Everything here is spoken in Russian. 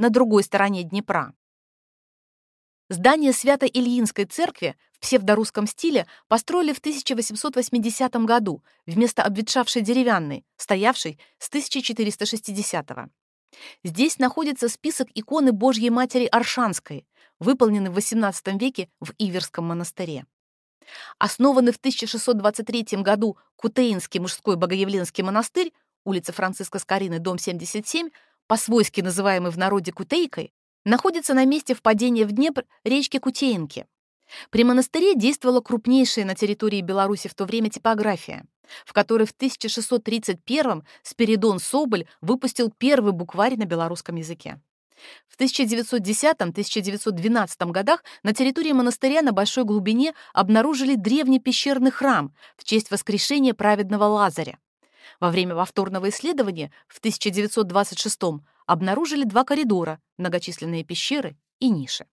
на другой стороне Днепра. Здание Свято-Ильинской церкви в псевдорусском стиле построили в 1880 году вместо обветшавшей деревянной, стоявшей с 1460 -го. Здесь находится список иконы Божьей Матери Аршанской, выполненный в XVIII веке в Иверском монастыре. Основанный в 1623 году Кутеинский мужской богоявленский монастырь, улица Франциска Скорины, дом 77, по-свойски называемый в народе Кутейкой, находится на месте впадения в Днепр речки Кутеинки. При монастыре действовала крупнейшая на территории Беларуси в то время типография, в которой в 1631 Спиридон Соболь выпустил первый букварь на белорусском языке. В 1910-1912 годах на территории монастыря на большой глубине обнаружили древний пещерный храм в честь воскрешения праведного Лазаря. Во время повторного исследования в 1926 обнаружили два коридора, многочисленные пещеры и ниши.